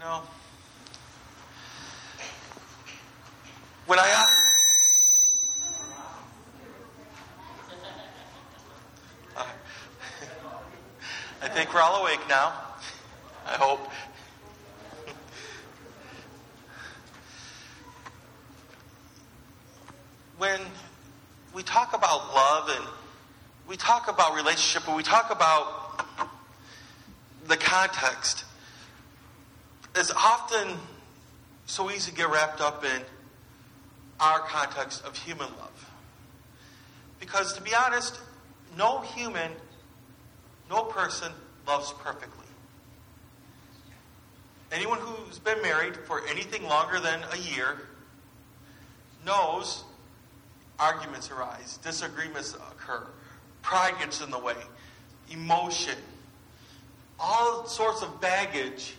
know, when I I think we're all awake now. I hope. when we talk about love and we talk about relationship and we talk about the context, it's often so easy to get wrapped up in our context of human love. Because to be honest, no human, no person loves perfectly. Anyone who's been married for anything longer than a year knows arguments arise, disagreements occur, pride gets in the way, emotion, all sorts of baggage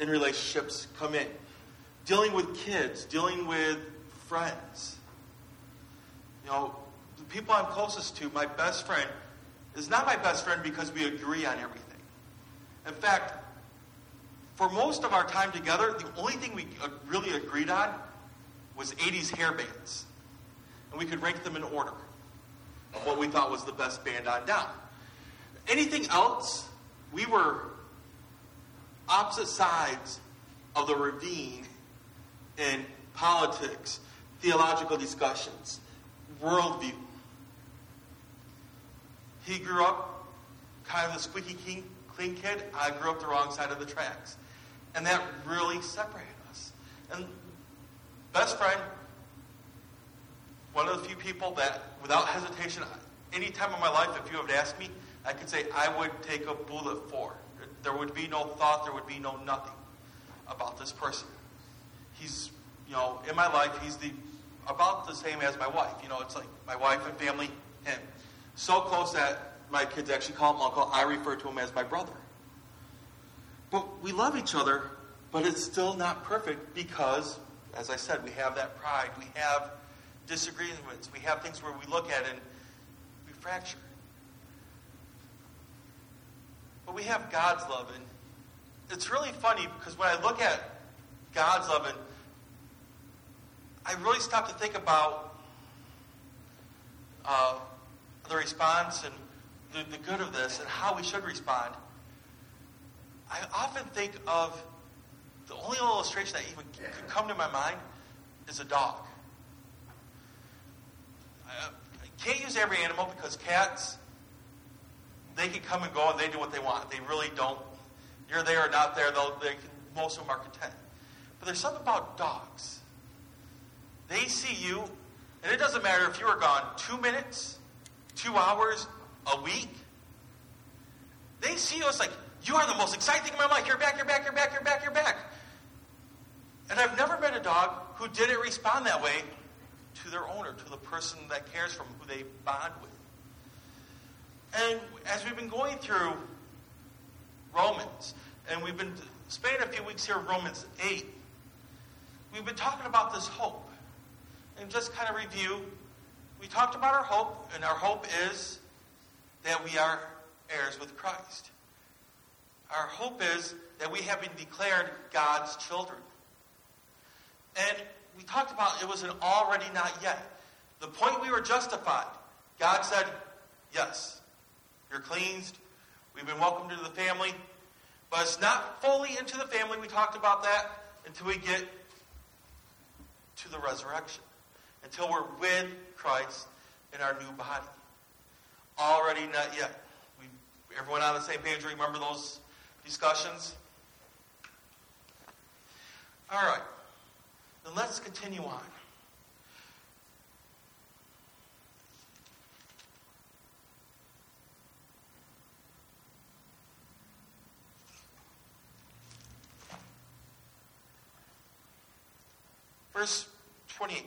in relationships come in. Dealing with kids, dealing with friends. You know, the people I'm closest to, my best friend, is not my best friend because we agree on everything. In fact, for most of our time together, the only thing we really agreed on was 80s hair bands. And we could rank them in order of what we thought was the best band on down. Anything else, we were opposite sides of the ravine in politics, theological discussions, worldview. He grew up kind of the squeaky clean, kid. I grew up the wrong side of the tracks. And that really separated us. And best friend, one of the few people that, without hesitation, any time in my life, if you have asked me, I could say I would take a bullet for. There would be no thought, there would be no nothing about this person. He's, you know, in my life, he's the about the same as my wife. You know, it's like my wife and family, him. So close that my kids actually call him uncle. I refer to him as my brother. But we love each other, but it's still not perfect because, as I said, we have that pride. We have disagreements. We have things where we look at and we fracture. But we have God's love. And it's really funny because when I look at God's love, and I really stop to think about uh, the response and the, the good of this and how we should respond. I often think of the only illustration that even could come to my mind is a dog. I can't use every animal because cats, they can come and go and they do what they want. They really don't. You're there or not there, they'll, they can, most of them are content. But there's something about dogs. They see you, and it doesn't matter if you are gone two minutes, two hours, a week. They see us like, you are the most exciting thing in my life. You're back, you're back, you're back, you're back, you're back. And I've never met a dog who didn't respond that way to their owner, to the person that cares for them, who they bond with. And as we've been going through Romans, and we've been spending a few weeks here Romans 8, we've been talking about this hope. And just kind of review, we talked about our hope, and our hope is that we are heirs with Christ. Our hope is that we have been declared God's children. And we talked about it was an already not yet. The point we were justified, God said, Yes, you're cleansed. We've been welcomed into the family. But it's not fully into the family. We talked about that until we get to the resurrection, until we're with Christ in our new body. Already not yet. We, everyone on the same page, remember those discussions? All right. Then let's continue on. Verse 28.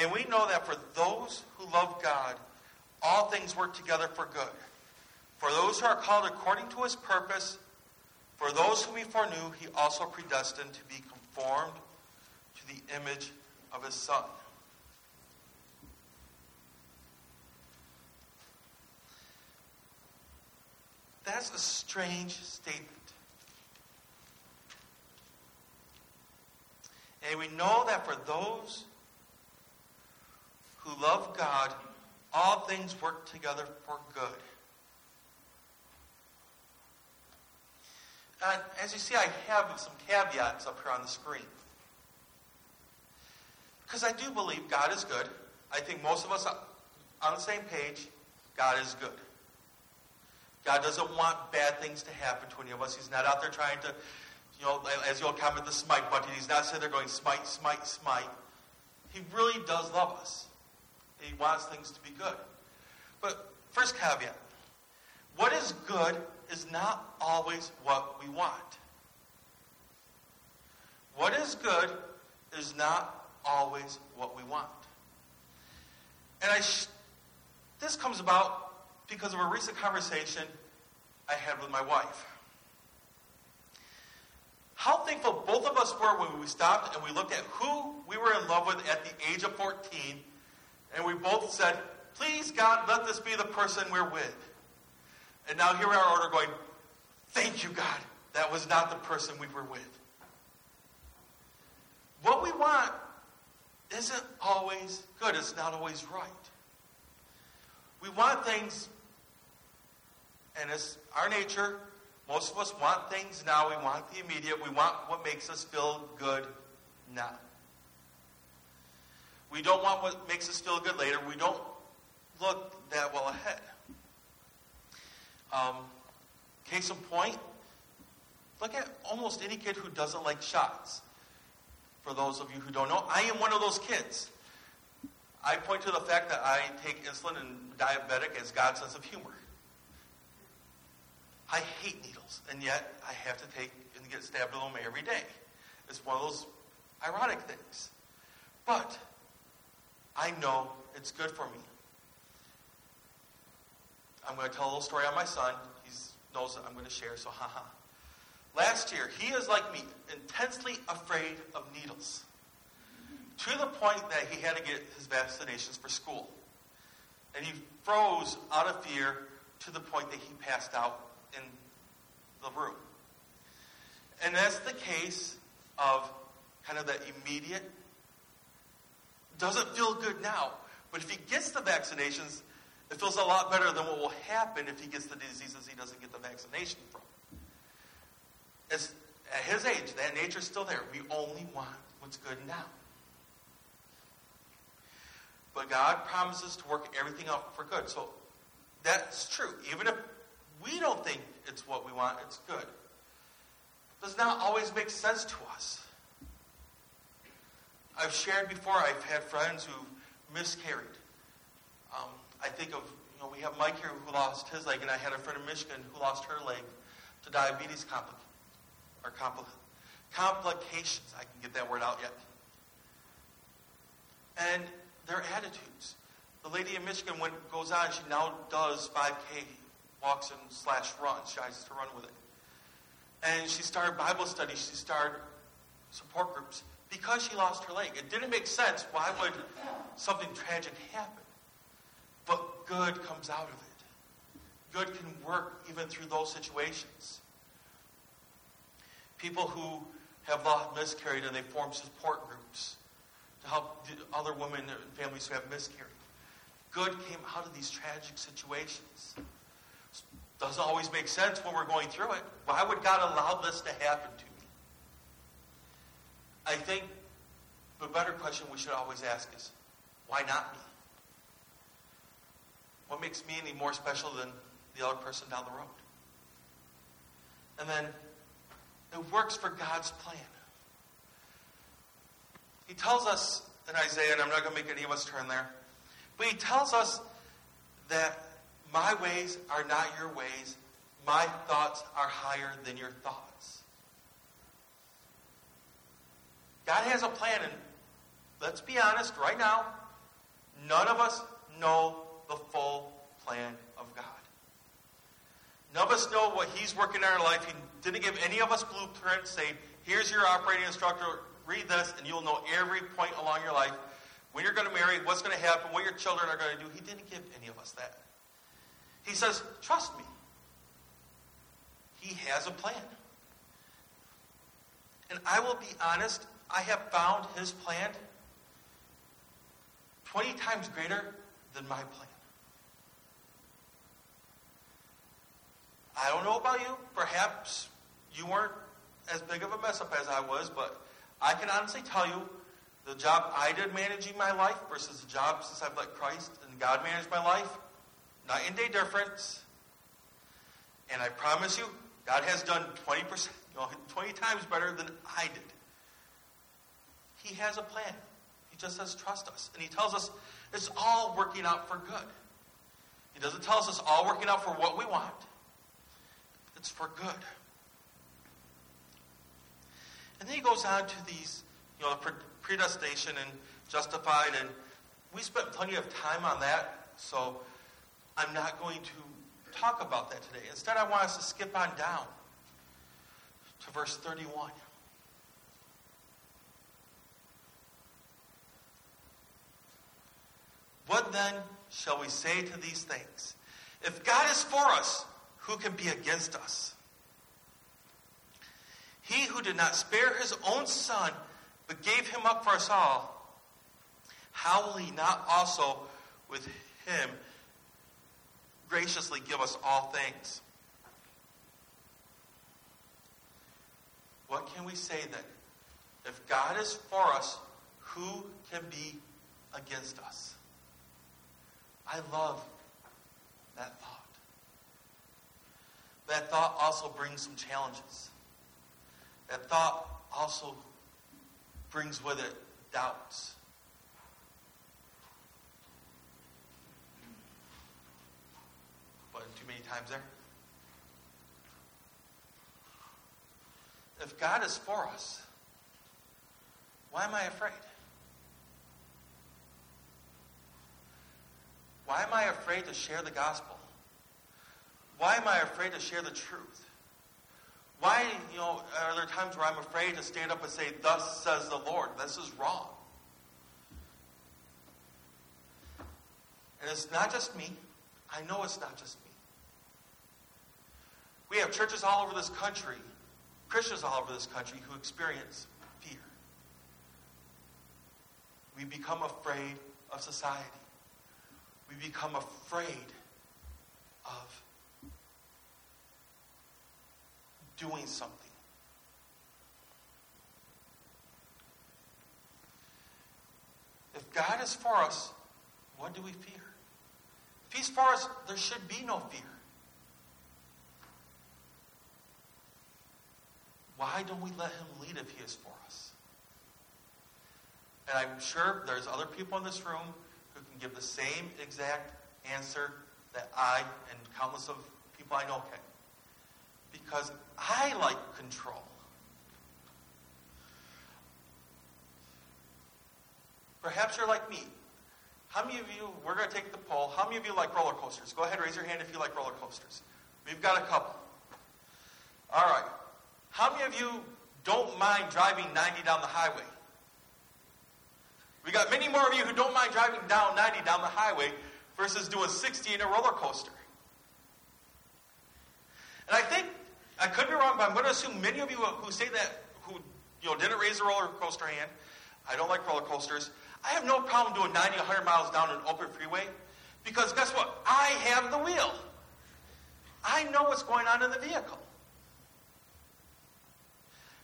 And we know that for those who love God, all things work together for good. For those who are called according to his purpose, for those whom he foreknew, he also predestined to be conformed to the image of his Son. That's a strange statement. And we know that for those who love God, all things work together for good. And as you see, I have some caveats up here on the screen. Because I do believe God is good. I think most of us are on the same page. God is good. God doesn't want bad things to happen to any of us. He's not out there trying to, you know, as the old comment, the smite button. He's not sitting there going smite, smite, smite. He really does love us. He wants things to be good. But first caveat what is good is not always what we want. What is good is not always what we want. And I sh- this comes about because of a recent conversation I had with my wife. How thankful both of us were when we stopped and we looked at who we were in love with at the age of 14, and we both said, Please, God, let this be the person we're with. And now here we are order going, Thank you, God. That was not the person we were with. What we want isn't always good, it's not always right. We want things, and it's our nature. Most of us want things now. We want the immediate. We want what makes us feel good now. We don't want what makes us feel good later. We don't look that well ahead. Um, case in point, look at almost any kid who doesn't like shots. For those of you who don't know, I am one of those kids. I point to the fact that I take insulin and diabetic as God's sense of humor. I hate needles, and yet I have to take and get stabbed with them every day. It's one of those ironic things. But I know it's good for me. I'm going to tell a little story on my son. He knows that I'm going to share, so haha. Last year, he is like me, intensely afraid of needles to the point that he had to get his vaccinations for school. And he froze out of fear to the point that he passed out the room. And that's the case of kind of that immediate, doesn't feel good now. But if he gets the vaccinations, it feels a lot better than what will happen if he gets the diseases he doesn't get the vaccination from. It's, at his age, that nature's still there. We only want what's good now. But God promises to work everything out for good. So that's true. Even if we don't think it's what we want, it's good. It does not always make sense to us. I've shared before, I've had friends who miscarried. Um, I think of, you know, we have Mike here who lost his leg, and I had a friend in Michigan who lost her leg to diabetes compli- or compli- complications. I can get that word out yet. And their attitudes. The lady in Michigan went, goes on, she now does 5K walks and slash runs. She tries to run with it. And she started Bible studies. She started support groups because she lost her leg. It didn't make sense. Why would something tragic happen? But good comes out of it. Good can work even through those situations. People who have lost miscarried and they form support groups to help other women and families who have miscarried. Good came out of these tragic situations. Doesn't always make sense when we're going through it. Why would God allow this to happen to me? I think the better question we should always ask is, why not me? What makes me any more special than the other person down the road? And then it works for God's plan. He tells us in Isaiah, and I'm not going to make any of us turn there, but he tells us that my ways are not your ways, my thoughts are higher than your thoughts. God has a plan, and let's be honest right now, none of us know the full plan of God. None of us know what He's working in our life. He didn't give any of us blueprints saying, here's your operating instructor, read this, and you'll know every point along your life. When you're going to marry, what's going to happen, what your children are going to do. He didn't give any of us that. He says, trust me. He has a plan. And I will be honest, I have found his plan 20 times greater than my plan. I don't know about you. Perhaps you weren't as big of a mess up as I was, but I can honestly tell you the job I did managing my life versus the job since I've let Christ and God manage my life, night and day difference. And I promise you, God has done 20%, you know, 20 times better than I did. He has a plan. He just says, trust us. And he tells us it's all working out for good. He doesn't tell us it's all working out for what we want. It's for good. And then he goes on to these, you know, predestination and justified, and we spent plenty of time on that, so I'm not going to talk about that today. Instead, I want us to skip on down to verse 31. What then shall we say to these things? If God is for us, who can be against us? He who did not spare his own son, but gave him up for us all, how will he not also with him graciously give us all things? What can we say then? If God is for us, who can be against us? I love that thought. That thought also brings some challenges. That thought also brings with it doubts. Times there? If God is for us, why am I afraid? Why am I afraid to share the gospel? Why am I afraid to share the truth? Why, you know, are there times where I'm afraid to stand up and say, Thus says the Lord? This is wrong. And it's not just me. I know it's not just me. We have churches all over this country, Christians all over this country, who experience fear. We become afraid of society. We become afraid of doing something. If God is for us, what do we fear? If He's for us, there should be no fear. Why don't we let Him lead if He is for us? And I'm sure there's other people in this room who can give the same exact answer that I and countless of people I know can because I like control. Perhaps you're like me. How many of you, we're going to take the poll, how many of you like roller coasters? Go ahead, raise your hand if you like roller coasters. We've got a couple. All right. How many of you don't mind driving 90 down the highway? We got many more of you who don't mind driving down 90 down the highway versus doing 60 in a roller coaster. And I think I could be wrong, but I'm going to assume many of you who say that, who you know didn't raise a roller coaster hand, I don't like roller coasters. I have no problem doing 90, 100 miles down an open freeway because guess what? I have the wheel. I know what's going on in the vehicle.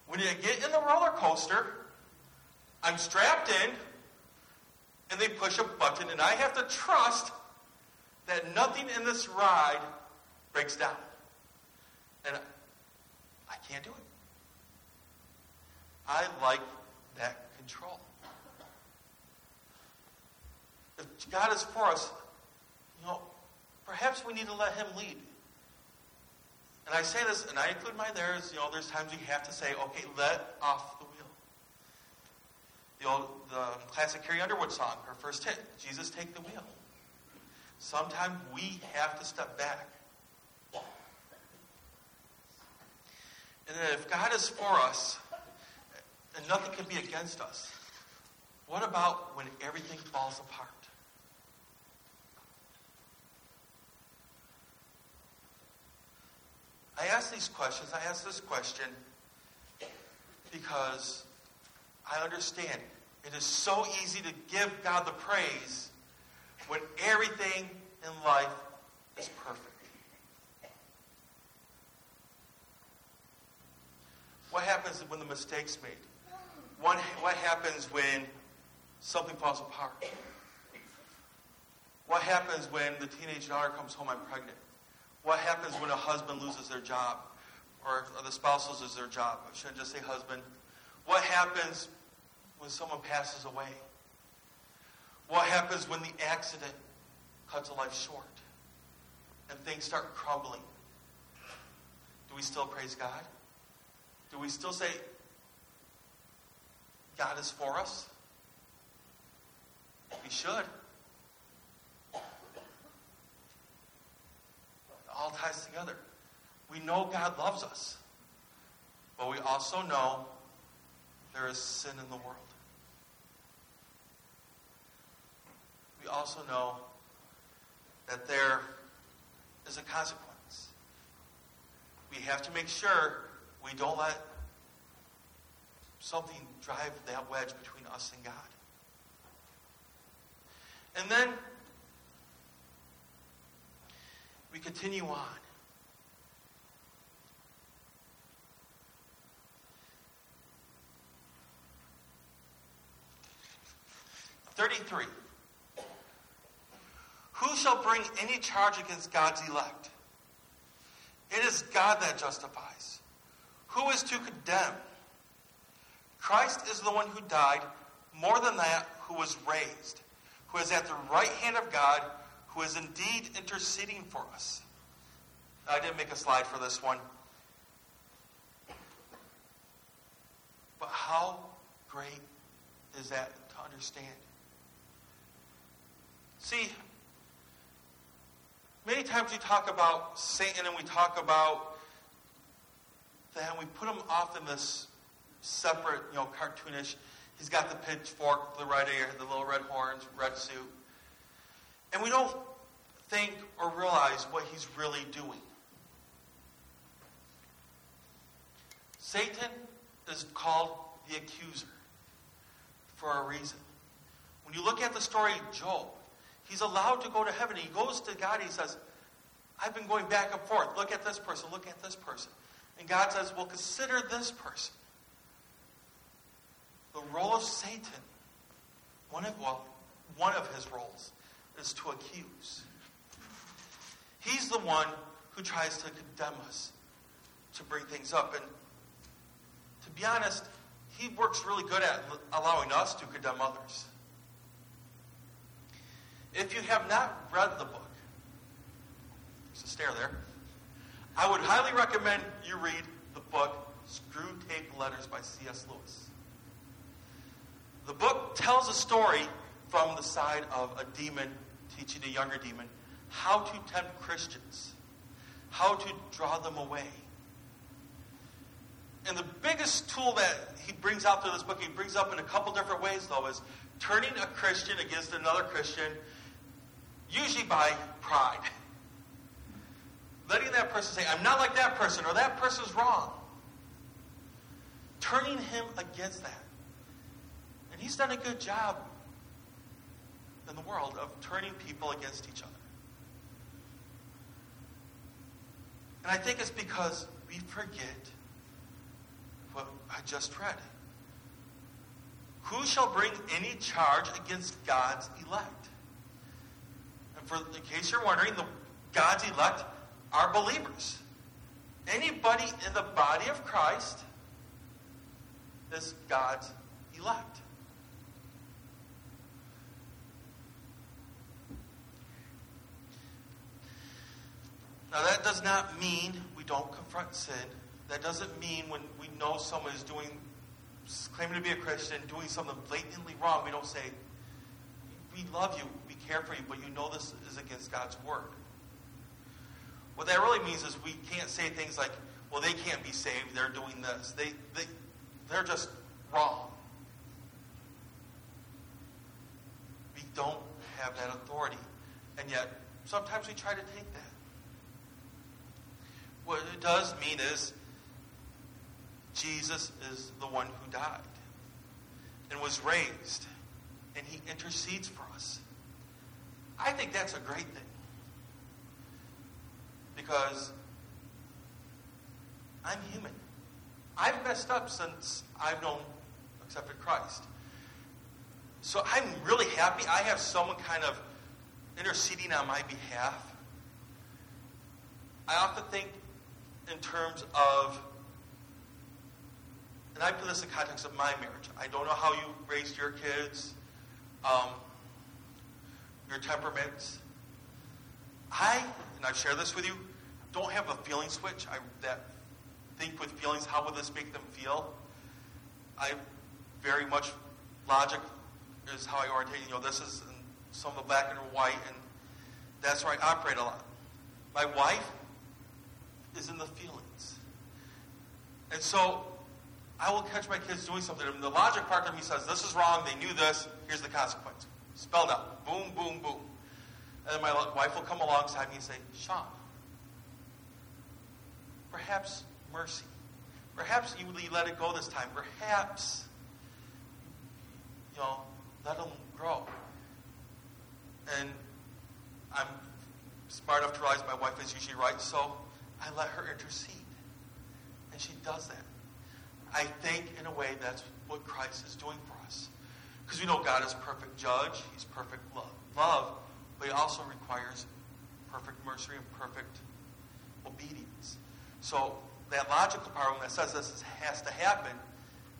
When you get in the roller coaster, I'm strapped in, and they push a button, and I have to trust that nothing in this ride breaks down. And I can't do it. I like that control. If God is for us, you know, perhaps we need to let Him lead. And I say this, and I include my theirs, you know, there's times we have to say, okay, let off the wheel. The old, the um, classic Carrie Underwood song, her first hit, Jesus Take the Wheel. Sometimes we have to step back And if God is for us, and nothing can be against us, what about when everything falls apart? I ask these questions. I ask this question because I understand. It is so easy to give God the praise when everything in life is perfect. What happens when the mistake's made? What, what happens when something falls apart? What happens when the teenage daughter comes home, I'm pregnant? What happens when a husband loses their job? Or, or the spouse loses their job? I shouldn't just say husband. What happens when someone passes away? What happens when the accident cuts a life short and things start crumbling? Do we still praise God? Do we still say, God is for us? We should. All ties together. We know God loves us, but we also know there is sin in the world. We also know that there is a consequence. We have to make sure we don't let something drive that wedge between us and God. And then we continue on. Thirty-three. Who shall bring any charge against God's elect? It is God that justifies. Who is to condemn? Christ is the one who died, more than that, who was raised, who is at the right hand of God who is indeed interceding for us. I didn't make a slide for this one. But how great is that to understand? See, many times we talk about Satan and we talk about that we put him off in this separate, you know, cartoonish. He's got the pitchfork, the red ear, the little red horns, red suit. And we don't think or realize what he's really doing. Satan is called the accuser for a reason. When you look at the story of Job, he's allowed to go to heaven. He goes to God. He says, I've been going back and forth. Look at this person. Look at this person. And God says, well, consider this person. The role of Satan, one of, well, one of his roles, is to accuse. He's the one who tries to condemn us, to bring things up. And to be honest, he works really good at allowing us to condemn others. If you have not read the book, there's a stare there, I would highly recommend you read the book Screw Tape Letters by C.S. Lewis. The book tells a story from the side of a demon teaching a younger demon how to tempt Christians, how to draw them away. And the biggest tool that he brings out through this book, he brings up in a couple different ways, though, is turning a Christian against another Christian, usually by pride. Letting that person say, I'm not like that person, or that person's wrong. Turning him against that. And he's done a good job in the world of turning people against each other. And I think it's because we forget what I just read. Who shall bring any charge against God's elect? And for in case you're wondering, the God's elect are believers. Anybody in the body of Christ is God's elect. Now, that does not mean we don't confront sin. That doesn't mean when we know someone is doing, claiming to be a Christian, doing something blatantly wrong, we don't say, We love you, we care for you, but you know this is against God's word. What that really means is we can't say things like, Well, they can't be saved, they're doing this. They, they, they're just wrong. We don't have that authority. And yet, sometimes we try to take that. What it does mean is Jesus is the one who died. and was raised, and he intercedes for us. I think that's a great thing. Because I'm human. I've messed up since I've known, accepted Christ. So I'm really happy I have someone kind of interceding on my behalf. I often think in terms of, and I put this in context of my marriage. I don't know how you raised your kids, um, your temperaments. I, and I've shared this with you, don't have a feeling switch. I that think with feelings, how would this make them feel? I very much logic is how I orientate. You know, this is some of the black and white, and that's where I operate a lot. My wife is in the feelings. And so I will catch my kids doing something. And the logic part of me says, this is wrong, they knew this, here's the consequence. Spelled out. Boom, boom, boom. And then my wife will come alongside me and say, Sean, perhaps mercy. Perhaps you let it go this time. Perhaps, you know, let them grow. And I'm smart enough to realize my wife is usually right, so I let her intercede. And she does that. I think, in a way, that's what Christ is doing for us. Because we know God is perfect judge, He's perfect love, love but He also requires perfect mercy and perfect obedience. So, that logical part, when that says this has to happen,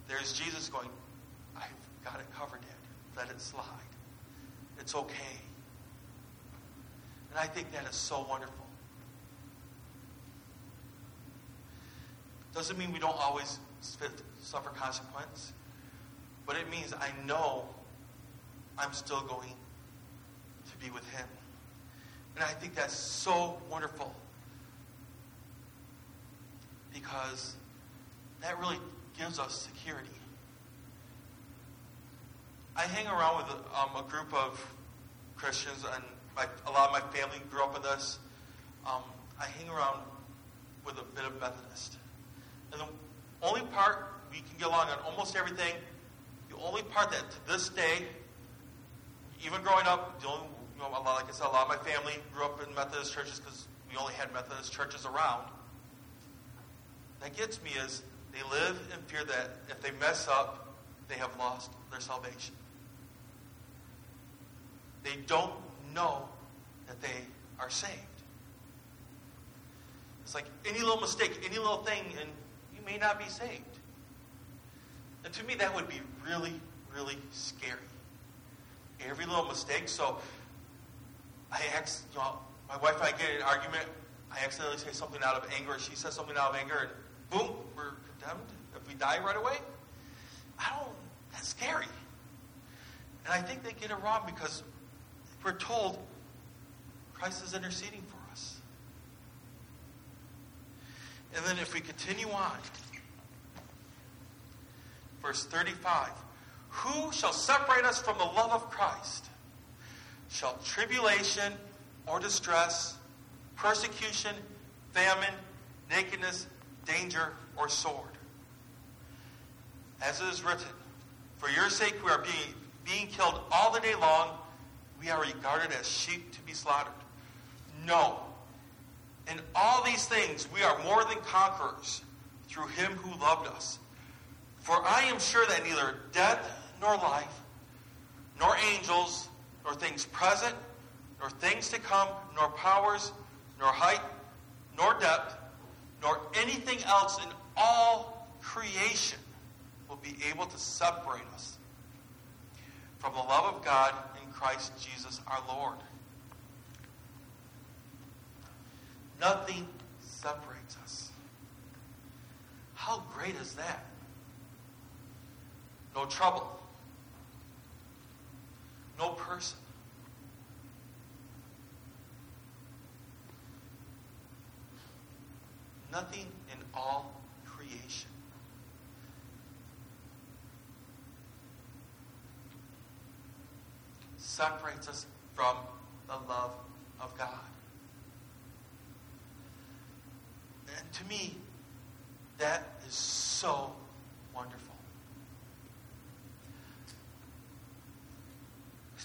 there's Jesus going, I've got it covered, Dad. Let it slide. It's okay. And I think that is so wonderful. Doesn't mean we don't always suffer consequence, but it means I know I'm still going to be with Him. And I think that's so wonderful because that really gives us security. I hang around with a, um, a group of Christians, and my, a lot of my family grew up with this. Um, I hang around with a bit of Methodist. And the only part we can get along on almost everything, the only part that to this day, even growing up, the only, you know, like I said, a lot of my family grew up in Methodist churches because we only had Methodist churches around. That gets me is they live in fear that if they mess up, they have lost their salvation. They don't know that they are saved. It's like any little mistake, any little thing, and may not be saved. And to me, that would be really, really scary. Every little mistake. So I ask, you know, my wife and I get in an argument. I accidentally say something out of anger. She says something out of anger, and boom, we're condemned. If we die right away, I don't. That's scary. And I think they get it wrong because we're told Christ is interceding for us. And then if we continue on, verse 35 Who shall separate us from the love of Christ? Shall tribulation or distress, persecution, famine, nakedness, danger, or sword? As it is written, For your sake we are being, being killed all the day long we are regarded as sheep to be slaughtered. No. In all these things, we are more than conquerors through him who loved us. For I am sure that neither death nor life, nor angels, nor things present, nor things to come, nor powers, nor height, nor depth, nor anything else in all creation will be able to separate us from the love of God in Christ Jesus our Lord. Nothing separates us. How great is that? No trouble. No person. Nothing in all creation separates us from the love of God. And to me, that is so wonderful.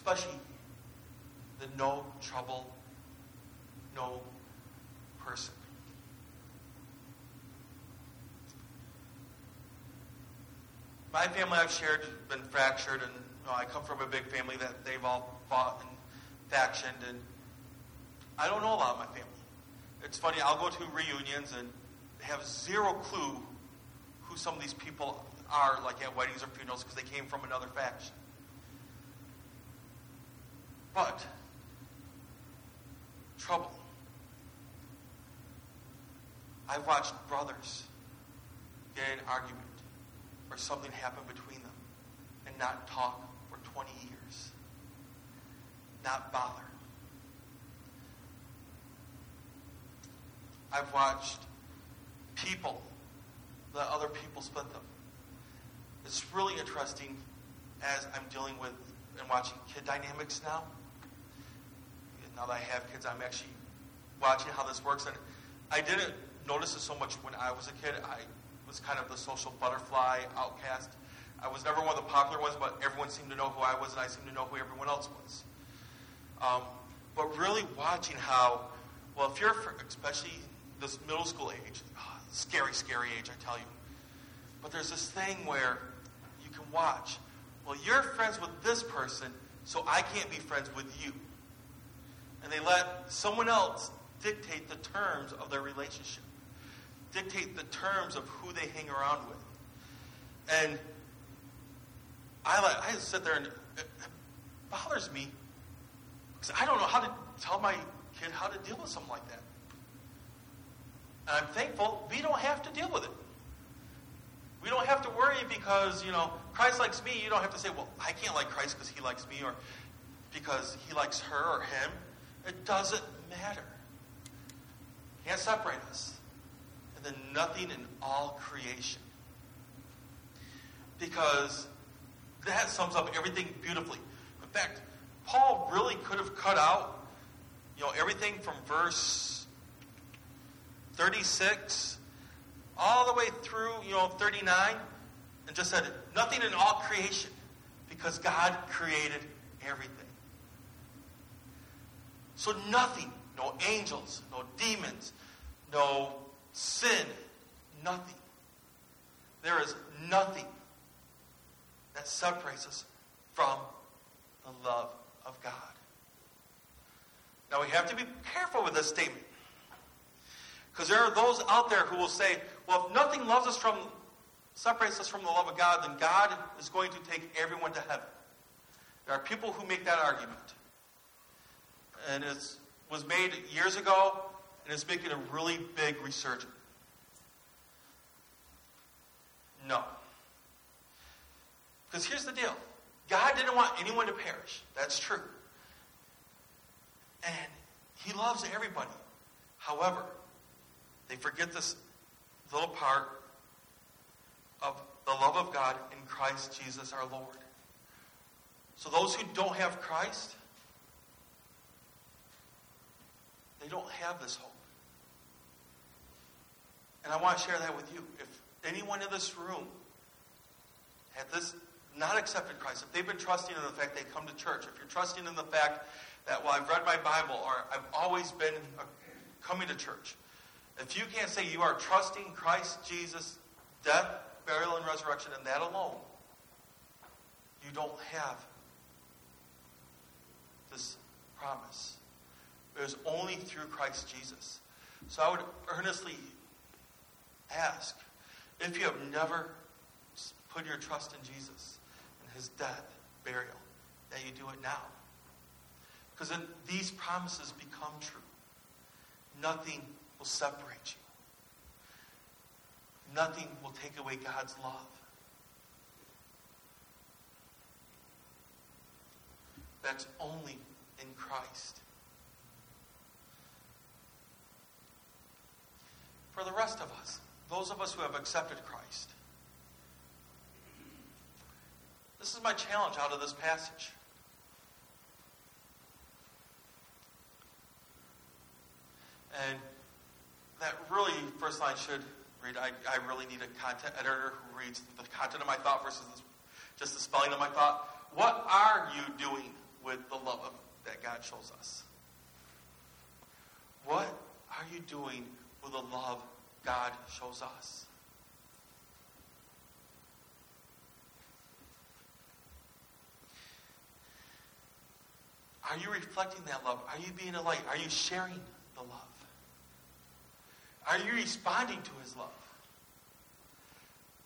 especially the no trouble, no person. My family I've shared has been fractured, and you know, I come from a big family that they've all fought and factioned, and I don't know a lot of my family. It's funny, I'll go to reunions and have zero clue who some of these people are, like at weddings or funerals, because they came from another faction. But, trouble. I've watched brothers get an argument or something happen between them and not talk for 20 years, not bother. I've watched people let other people split them. It's really interesting as I'm dealing with and watching kid dynamics now. Now that I have kids, I'm actually watching how this works. And I didn't notice it so much when I was a kid. I was kind of the social butterfly outcast. I was never one of the popular ones, but everyone seemed to know who I was, and I seemed to know who everyone else was. Um, but really watching how, well, if you're, especially this middle school age, oh, scary, scary age, I tell you. But there's this thing where you can watch. Well, you're friends with this person, so I can't be friends with you. And they let someone else dictate the terms of their relationship, dictate the terms of who they hang around with. And I, like, I sit there and it bothers me because I don't know how to tell my kid how to deal with something like that. I'm thankful we don't have to deal with it. We don't have to worry because, you know, Christ likes me. You don't have to say, well, I can't like Christ because he likes me or because he likes her or him. It doesn't matter. Can't separate us. And then nothing in all creation. Because that sums up everything beautifully. In fact, Paul really could have cut out, you know, everything from verse 36 all the way through, you know, 39 and just said nothing in all creation because God created everything. So nothing, no angels, no demons, no sin, nothing. There is nothing that separates us from the love of God. Now we have to be careful with this statement. Because there are those out there who will say, well, if nothing loves us from, separates us from the love of God, then God is going to take everyone to heaven. There are people who make that argument. And it was made years ago, and it's making a really big resurgence. No. Because here's the deal God didn't want anyone to perish. That's true. And He loves everybody. However, they forget this little part of the love of God in Christ Jesus our Lord. So those who don't have Christ, they don't have this hope. And I want to share that with you. If anyone in this room had this not accepted Christ, if they've been trusting in the fact they come to church, if you're trusting in the fact that, well, I've read my Bible or I've always been coming to church, if you can't say you are trusting Christ Jesus' death, burial, and resurrection, and that alone, you don't have this promise. It is only through Christ Jesus. So I would earnestly ask if you have never put your trust in Jesus and his death, burial, that you do it now. Because then these promises become true. Nothing will separate you. Nothing will take away God's love. That's only in Christ. For the rest of us, those of us who have accepted Christ, this is my challenge out of this passage. And that really, first line should read, I, I really need a content editor who reads the content of my thought versus just the spelling of my thought. What are you doing with the love of, that God shows us? What are you doing with the love God shows us? Are you reflecting that love? Are you being a light? Are you sharing the love? Are you responding to his love?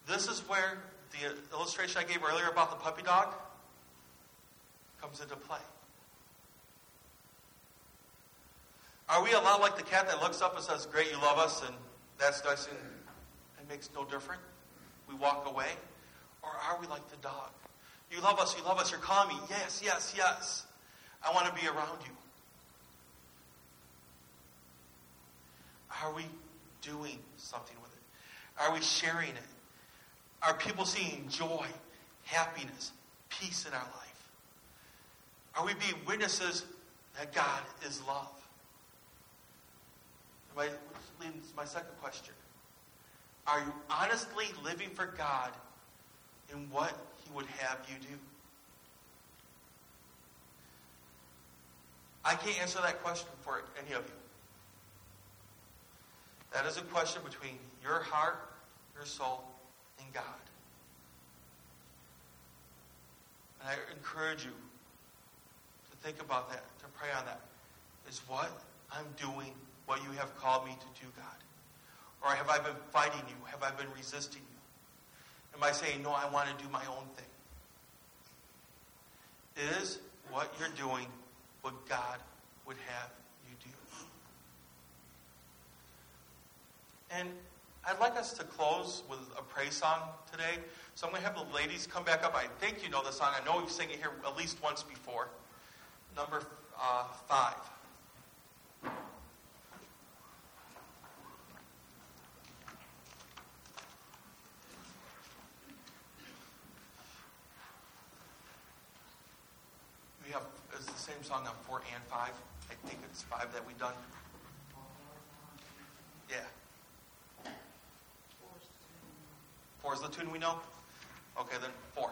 This is where the illustration I gave earlier about the puppy dog comes into play. Are we a lot like the cat that looks up and says, Great, you love us, and that's nice, and it makes no difference? We walk away? Or are we like the dog? You love us, you love us, you're calling me. Yes, yes, yes. I want to be around you. Are we doing something with it? Are we sharing it? Are people seeing joy, happiness, peace in our life? Are we being witnesses that God is love? My, my second question. Are you honestly living for God in what He would have you do? I can't answer that question for any of you. That is a question between your heart, your soul, and God. And I encourage you to think about that, to pray on that. Is what I'm doing what you have called me to do, God? Or have I been fighting you? Have I been resisting you? Am I saying, no, I want to do my own thing? Is what you're doing what God would have you do? And I'd like us to close with a praise song today. So I'm going to have the ladies come back up. I think you know the song. I know we've sang it here at least once before. Number uh, five. We have it's the same song on four and five. I think it's five that we've done. Is the tune we know? Okay, then four.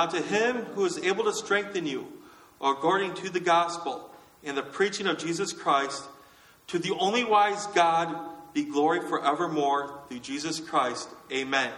Now to him who is able to strengthen you, according to the gospel and the preaching of Jesus Christ, to the only wise God be glory forevermore through Jesus Christ. Amen.